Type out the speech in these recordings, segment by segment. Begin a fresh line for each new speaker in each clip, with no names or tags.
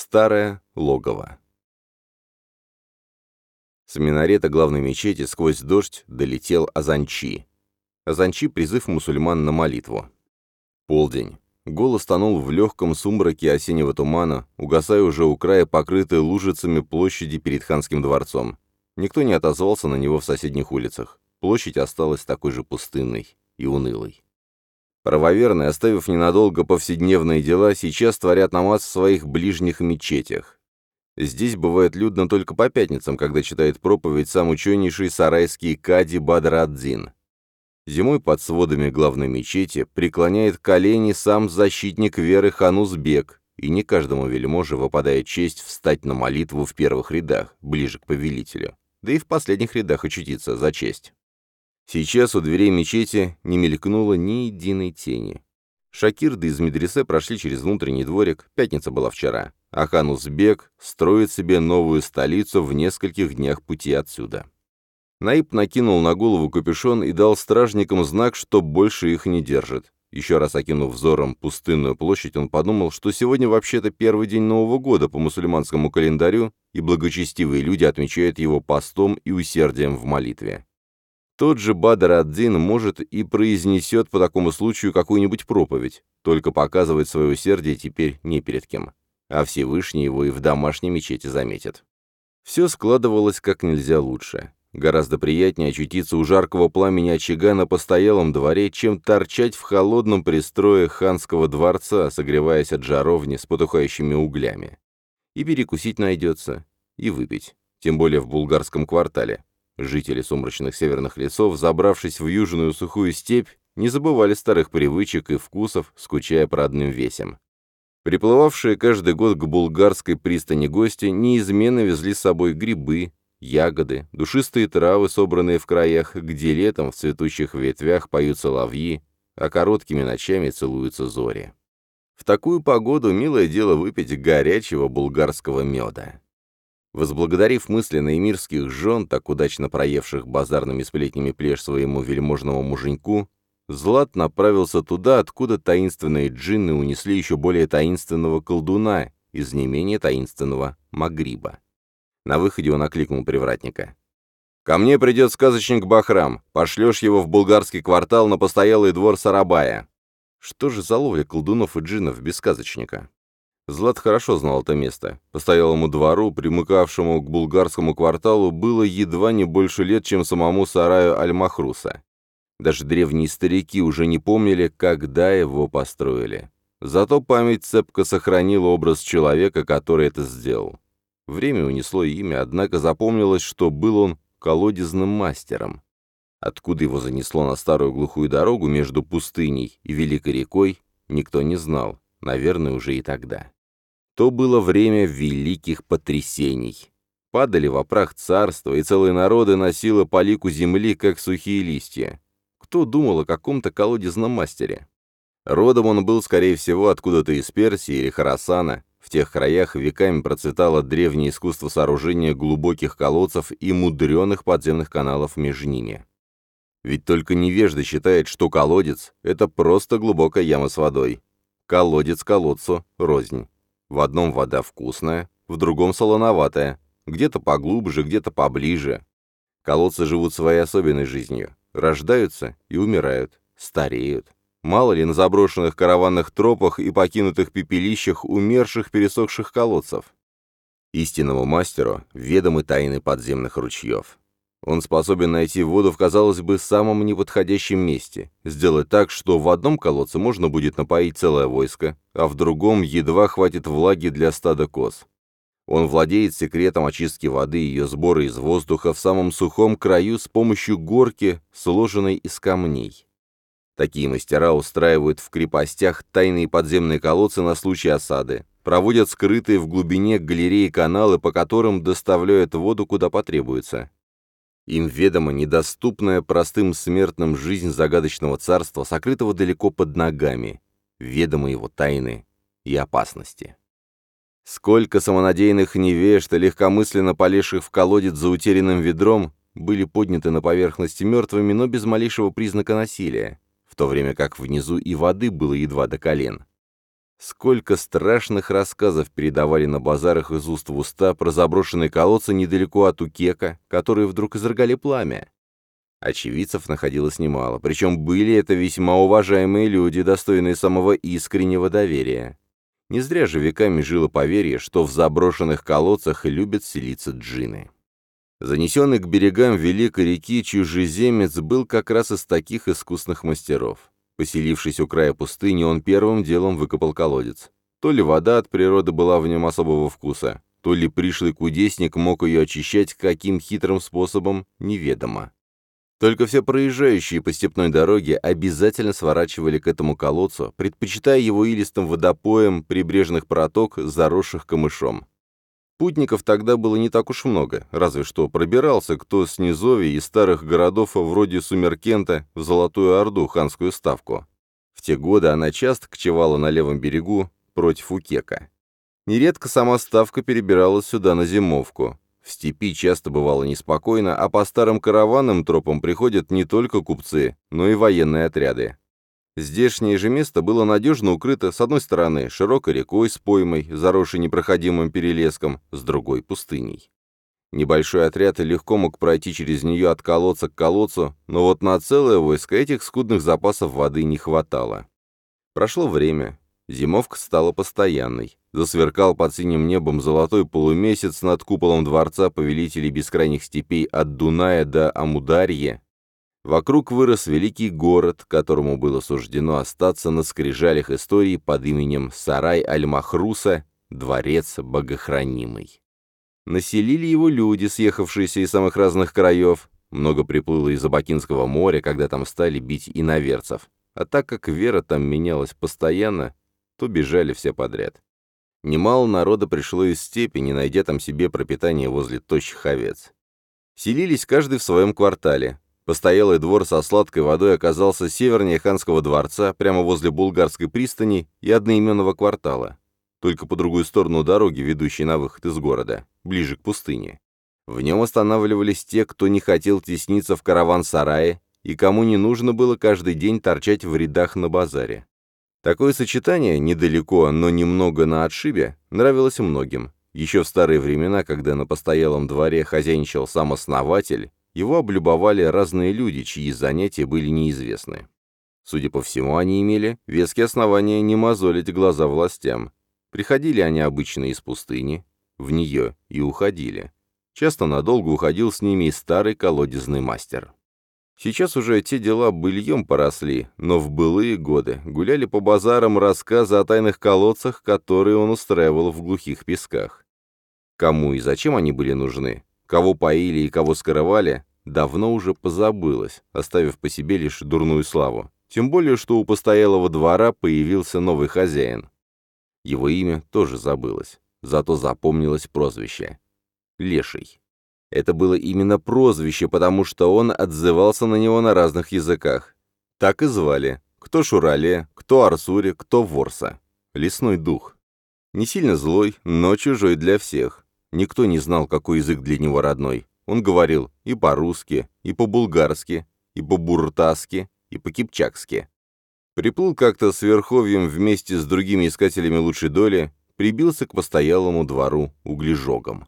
Старое логово. С минарета главной мечети сквозь дождь долетел Азанчи. Азанчи — призыв мусульман на молитву. Полдень. Голос тонул в легком сумраке осеннего тумана, угасая уже у края покрытой лужицами площади перед ханским дворцом. Никто не отозвался на него в соседних улицах. Площадь осталась такой же пустынной и унылой. Правоверные, оставив ненадолго повседневные дела, сейчас творят намаз в своих ближних мечетях. Здесь бывает людно только по пятницам, когда читает проповедь сам ученейший сарайский кади Бадр-ад-Дин. Зимой под сводами главной мечети преклоняет колени сам защитник веры Ханузбек, и не каждому вельможе выпадает честь встать на молитву в первых рядах, ближе к повелителю, да и в последних рядах очутиться за честь. Сейчас у дверей мечети не мелькнуло ни единой тени. Шакир да из медресе прошли через внутренний дворик, пятница была вчера, а хан Узбек строит себе новую столицу в нескольких днях пути отсюда. Наиб накинул на голову капюшон и дал стражникам знак, что больше их не держит. Еще раз окинув взором пустынную площадь, он подумал, что сегодня вообще-то первый день Нового года по мусульманскому календарю, и благочестивые люди отмечают его постом и усердием в молитве. Тот же Бадр ад-Дин может и произнесет по такому случаю какую-нибудь проповедь, только показывает свое усердие теперь не перед кем. А Всевышний его и в домашней мечети заметит. Все складывалось как нельзя лучше. Гораздо приятнее очутиться у жаркого пламени очага на постоялом дворе, чем торчать в холодном пристрое ханского дворца, согреваясь от жаровни с потухающими углями. И перекусить найдется, и выпить, тем более в булгарском квартале, Жители сумрачных северных лесов, забравшись в южную сухую степь, не забывали старых привычек и вкусов, скучая по родным весям. Приплывавшие каждый год к булгарской пристани гости неизменно везли с собой грибы, ягоды, душистые травы, собранные в краях, где летом в цветущих ветвях поют соловьи, а короткими ночами целуются зори. В такую погоду милое дело выпить горячего булгарского меда. Возблагодарив мысленно эмирских жен, так удачно проевших базарными сплетнями плешь своему вельможному муженьку, Злат направился туда, откуда таинственные джинны унесли еще более таинственного колдуна из не менее таинственного Магриба. На выходе он окликнул привратника. «Ко мне придет сказочник Бахрам. Пошлешь его в булгарский квартал на постоялый двор Сарабая». Что же за ловля колдунов и джиннов без сказочника? Злат хорошо знал это место. Постоялому двору, примыкавшему к булгарскому кварталу, было едва не больше лет, чем самому сараю Аль-Махруса. Даже древние старики уже не помнили, когда его построили. Зато память цепко сохранила образ человека, который это сделал. Время унесло имя, однако запомнилось, что был он колодезным мастером. Откуда его занесло на старую глухую дорогу между пустыней и Великой рекой, никто не знал, наверное, уже и тогда. То было время великих потрясений. Падали в прах царства, и целые народы носило по лику земли, как сухие листья. Кто думал о каком-то колодезном мастере? Родом он был, скорее всего, откуда-то из Персии или Харасана. В тех краях веками процветало древнее искусство сооружения глубоких колодцев и мудреных подземных каналов между ними. Ведь только невежда считает, что колодец — это просто глубокая яма с водой. Колодец колодцу — рознь. В одном вода вкусная, в другом солоноватая, где-то поглубже, где-то поближе. Колодцы живут своей особенной жизнью, рождаются и умирают, стареют. Мало ли на заброшенных караванных тропах и покинутых пепелищах умерших пересохших колодцев. Истинному мастеру ведомы тайны подземных ручьев. Он способен найти воду в, казалось бы, самом неподходящем месте, сделать так, что в одном колодце можно будет напоить целое войско, а в другом едва хватит влаги для стада коз. Он владеет секретом очистки воды и ее сбора из воздуха в самом сухом краю с помощью горки, сложенной из камней. Такие мастера устраивают в крепостях тайные подземные колодцы на случай осады, проводят скрытые в глубине галереи каналы, по которым доставляют воду куда потребуется, им ведома недоступная простым смертным жизнь загадочного царства, сокрытого далеко под ногами, ведомы его тайны и опасности. Сколько самонадеянных невежд и легкомысленно полезших в колодец за утерянным ведром были подняты на поверхности мертвыми, но без малейшего признака насилия, в то время как внизу и воды было едва до колен. Сколько страшных рассказов передавали на базарах из уст в уста про заброшенные колодцы недалеко от Укека, которые вдруг изрыгали пламя. Очевидцев находилось немало, причем были это весьма уважаемые люди, достойные самого искреннего доверия. Не зря же веками жило поверье, что в заброшенных колодцах любят селиться джины. Занесенный к берегам великой реки чужеземец был как раз из таких искусных мастеров. Поселившись у края пустыни, он первым делом выкопал колодец. То ли вода от природы была в нем особого вкуса, то ли пришлый кудесник мог ее очищать каким хитрым способом, неведомо. Только все проезжающие по степной дороге обязательно сворачивали к этому колодцу, предпочитая его илистым водопоем прибрежных проток, заросших камышом. Путников тогда было не так уж много, разве что пробирался кто с низовий из старых городов вроде Сумеркента в Золотую Орду, ханскую ставку. В те годы она часто кочевала на левом берегу против Укека. Нередко сама ставка перебиралась сюда на зимовку. В степи часто бывало неспокойно, а по старым караванным тропам приходят не только купцы, но и военные отряды. Здешнее же место было надежно укрыто с одной стороны широкой рекой с поймой, заросшей непроходимым перелеском, с другой — пустыней. Небольшой отряд легко мог пройти через нее от колодца к колодцу, но вот на целое войско этих скудных запасов воды не хватало. Прошло время, Зимовка стала постоянной. Засверкал под синим небом золотой полумесяц над куполом дворца повелителей бескрайних степей от Дуная до Амударье. Вокруг вырос великий город, которому было суждено остаться на скрижалях истории под именем Сарай Аль-Махруса, дворец богохранимый. Населили его люди, съехавшиеся из самых разных краев. Много приплыло из Абакинского моря, когда там стали бить иноверцев. А так как вера там менялась постоянно, то бежали все подряд. Немало народа пришло из степи, не найдя там себе пропитание возле тощих овец. Селились каждый в своем квартале. Постоялый двор со сладкой водой оказался севернее ханского дворца, прямо возле булгарской пристани и одноименного квартала, только по другую сторону дороги, ведущей на выход из города, ближе к пустыне. В нем останавливались те, кто не хотел тесниться в караван-сарае и кому не нужно было каждый день торчать в рядах на базаре. Такое сочетание, недалеко, но немного на отшибе, нравилось многим. Еще в старые времена, когда на постоялом дворе хозяйничал сам основатель, его облюбовали разные люди, чьи занятия были неизвестны. Судя по всему, они имели веские основания не мозолить глаза властям. Приходили они обычно из пустыни, в нее и уходили. Часто надолго уходил с ними и старый колодезный мастер. Сейчас уже те дела быльем поросли, но в былые годы гуляли по базарам рассказы о тайных колодцах, которые он устраивал в глухих песках. Кому и зачем они были нужны, кого поили и кого скрывали, давно уже позабылось, оставив по себе лишь дурную славу. Тем более, что у постоялого двора появился новый хозяин. Его имя тоже забылось, зато запомнилось прозвище — Леший. Это было именно прозвище, потому что он отзывался на него на разных языках. Так и звали. Кто Шурале, кто Арсури, кто Ворса. Лесной дух. Не сильно злой, но чужой для всех. Никто не знал, какой язык для него родной. Он говорил и по-русски, и по-булгарски, и по-буртаски, и по-кипчакски. Приплыл как-то с Верховьем вместе с другими искателями лучшей доли, прибился к постоялому двору углежогом.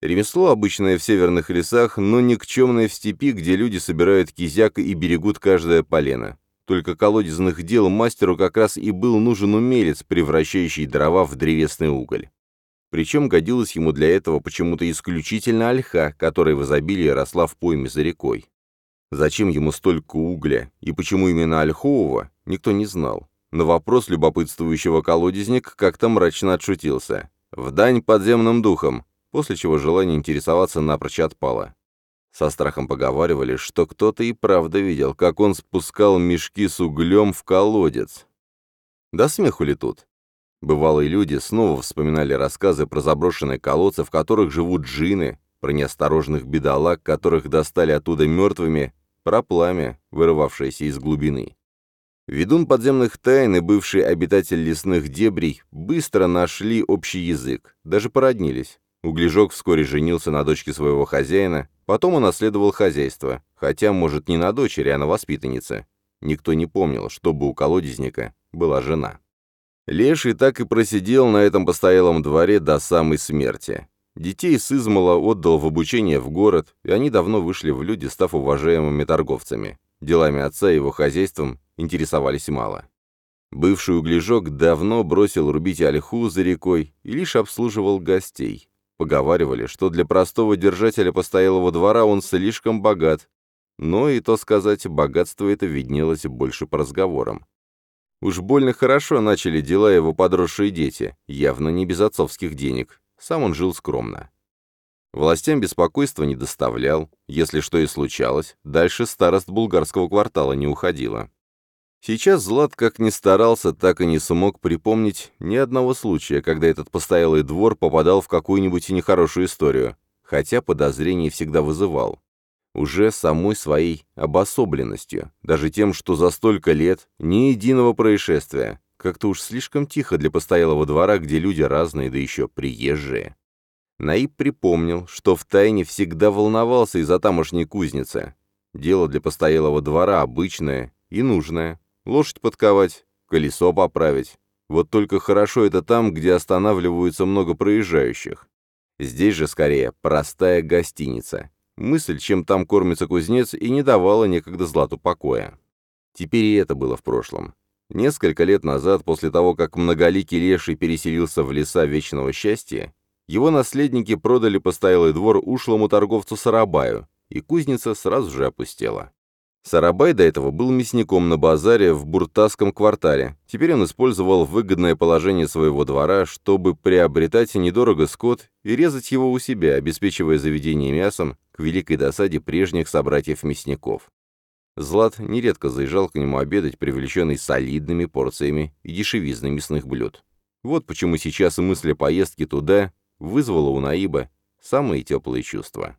Ремесло обычное в северных лесах, но никчемное в степи, где люди собирают кизяк и берегут каждое полено. Только колодезных дел мастеру как раз и был нужен умелец, превращающий дрова в древесный уголь. Причем годилась ему для этого почему-то исключительно ольха, которая в изобилии росла в пойме за рекой. Зачем ему столько угля и почему именно ольхового, никто не знал. На вопрос любопытствующего колодезник как-то мрачно отшутился. «В дань подземным духом после чего желание интересоваться напрочь отпало. Со страхом поговаривали, что кто-то и правда видел, как он спускал мешки с углем в колодец. Да смеху ли тут? Бывалые люди снова вспоминали рассказы про заброшенные колодцы, в которых живут джины, про неосторожных бедолаг, которых достали оттуда мертвыми, про пламя, вырывавшееся из глубины. Ведун подземных тайн и бывший обитатель лесных дебрей быстро нашли общий язык, даже породнились. Углежок вскоре женился на дочке своего хозяина, потом унаследовал хозяйство, хотя, может, не на дочери, а на воспитаннице. Никто не помнил, чтобы у колодезника была жена. Леший так и просидел на этом постоялом дворе до самой смерти. Детей с измала отдал в обучение в город, и они давно вышли в люди, став уважаемыми торговцами. Делами отца и его хозяйством интересовались мало. Бывший углежок давно бросил рубить ольху за рекой и лишь обслуживал гостей. Поговаривали, что для простого держателя постоялого двора он слишком богат, но и то сказать, богатство это виднелось больше по разговорам. Уж больно хорошо начали дела его подросшие дети, явно не без отцовских денег. Сам он жил скромно. Властям беспокойства не доставлял, если что и случалось, дальше старост булгарского квартала не уходила. Сейчас Злат как ни старался, так и не смог припомнить ни одного случая, когда этот постоялый двор попадал в какую-нибудь нехорошую историю, хотя подозрений всегда вызывал уже самой своей обособленностью, даже тем, что за столько лет ни единого происшествия. Как-то уж слишком тихо для постоялого двора, где люди разные, да еще приезжие. Наиб припомнил, что втайне всегда волновался из-за тамошней кузницы. Дело для постоялого двора обычное и нужное. Лошадь подковать, колесо поправить. Вот только хорошо это там, где останавливаются много проезжающих. Здесь же, скорее, простая гостиница. Мысль, чем там кормится кузнец, и не давала некогда Злату покоя. Теперь и это было в прошлом. Несколько лет назад, после того, как многоликий леший переселился в леса Вечного Счастья, его наследники продали постоялый двор ушлому торговцу Сарабаю, и кузница сразу же опустела. Сарабай до этого был мясником на базаре в Буртасском квартале. Теперь он использовал выгодное положение своего двора, чтобы приобретать недорого скот и резать его у себя, обеспечивая заведение мясом к великой досаде прежних собратьев-мясников. Злат нередко заезжал к нему обедать, привлеченный солидными порциями и дешевизной мясных блюд. Вот почему сейчас мысль о поездке туда вызвала у Наиба самые теплые чувства.